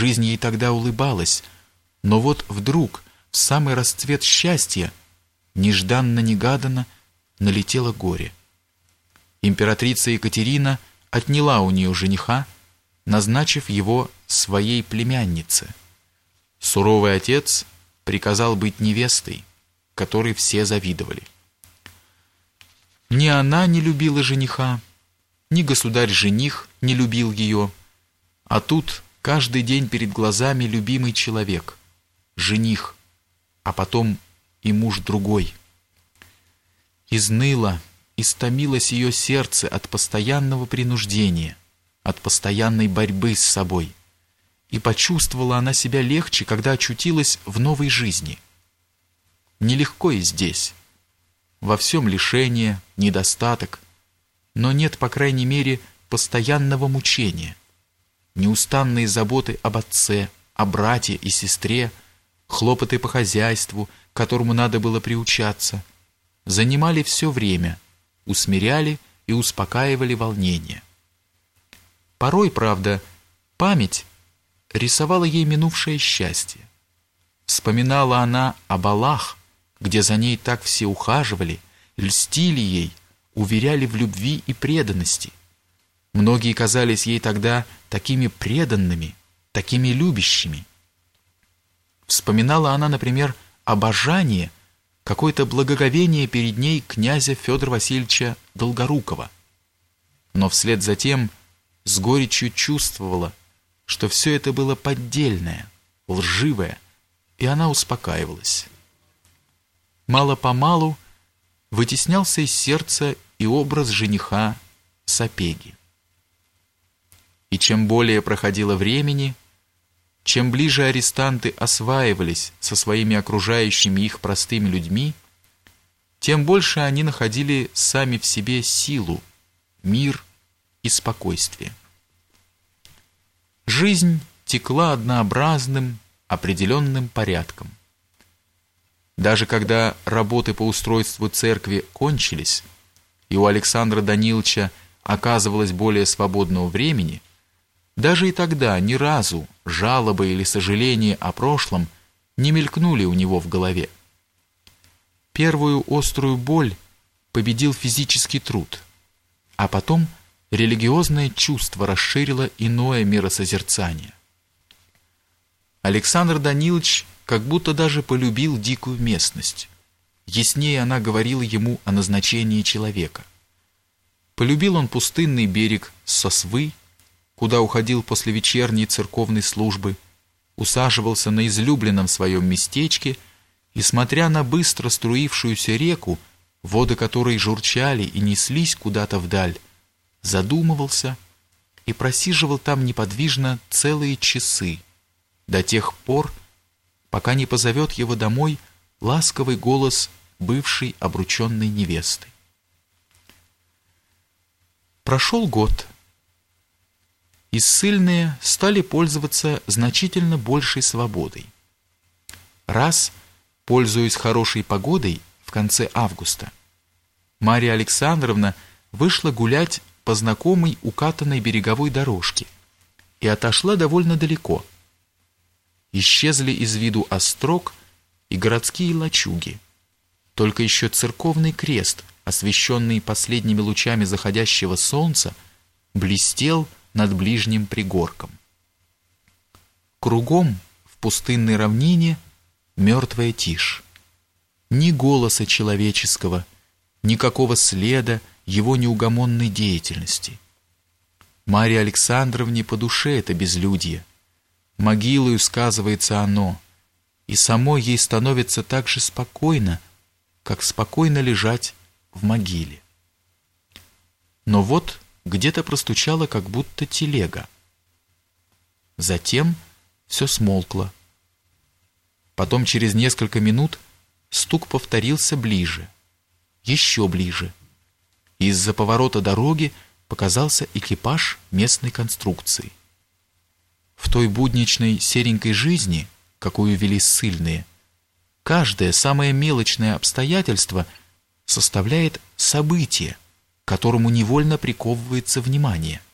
Жизнь ей тогда улыбалась, но вот вдруг, в самый расцвет счастья, нежданно-негаданно налетело горе. Императрица Екатерина отняла у нее жениха, назначив его своей племяннице. Суровый отец приказал быть невестой, которой все завидовали. Ни она не любила жениха, ни государь-жених не любил ее, а тут каждый день перед глазами любимый человек, жених, а потом и муж другой. Изныло, истомилось ее сердце от постоянного принуждения, от постоянной борьбы с собой. И почувствовала она себя легче, когда очутилась в новой жизни. Нелегко и здесь. Во всем лишение, недостаток, но нет, по крайней мере, постоянного мучения. Неустанные заботы об отце, о брате и сестре, хлопоты по хозяйству, которому надо было приучаться, занимали все время, усмиряли и успокаивали волнение. Порой, правда, память рисовала ей минувшее счастье. Вспоминала она о балах, где за ней так все ухаживали, льстили ей, уверяли в любви и преданности. Многие казались ей тогда такими преданными, такими любящими. Вспоминала она, например, обожание, какое-то благоговение перед ней князя Федора Васильевича Долгорукова. Но вслед за тем с горечью чувствовала, что все это было поддельное, лживое, и она успокаивалась. Мало-помалу вытеснялся из сердца и образ жениха Сапеги. И чем более проходило времени, чем ближе арестанты осваивались со своими окружающими их простыми людьми, тем больше они находили сами в себе силу, мир и спокойствие. Жизнь текла однообразным, определенным порядком. Даже когда работы по устройству церкви кончились, и у Александра Даниловича оказывалось более свободного времени, даже и тогда ни разу жалобы или сожаления о прошлом не мелькнули у него в голове. Первую острую боль победил физический труд, а потом религиозное чувство расширило иное миросозерцание. Александр Данилович как будто даже полюбил дикую местность. Яснее она говорила ему о назначении человека. Полюбил он пустынный берег Сосвы, куда уходил после вечерней церковной службы, усаживался на излюбленном своем местечке и, смотря на быстро струившуюся реку, воды которой журчали и неслись куда-то вдаль, задумывался и просиживал там неподвижно целые часы, до тех пор, пока не позовет его домой ласковый голос бывшей обрученной невесты. Прошел год. И ссыльные стали пользоваться значительно большей свободой. Раз, пользуясь хорошей погодой в конце августа, Мария Александровна вышла гулять по знакомой укатанной береговой дорожке и отошла довольно далеко – исчезли из виду острог и городские лачуги. Только еще церковный крест, освещенный последними лучами заходящего солнца, блестел над ближним пригорком. Кругом, в пустынной равнине, мертвая тишь. Ни голоса человеческого, никакого следа его неугомонной деятельности. Марии Александровне по душе это безлюдье могилою сказывается оно, и самой ей становится так же спокойно, как спокойно лежать в могиле. Но вот где-то простучала как будто телега. Затем все смолкло. Потом через несколько минут стук повторился ближе, еще ближе. Из-за поворота дороги показался экипаж местной конструкции. В той будничной серенькой жизни, какую вели ссыльные, каждое самое мелочное обстоятельство составляет событие, которому невольно приковывается внимание –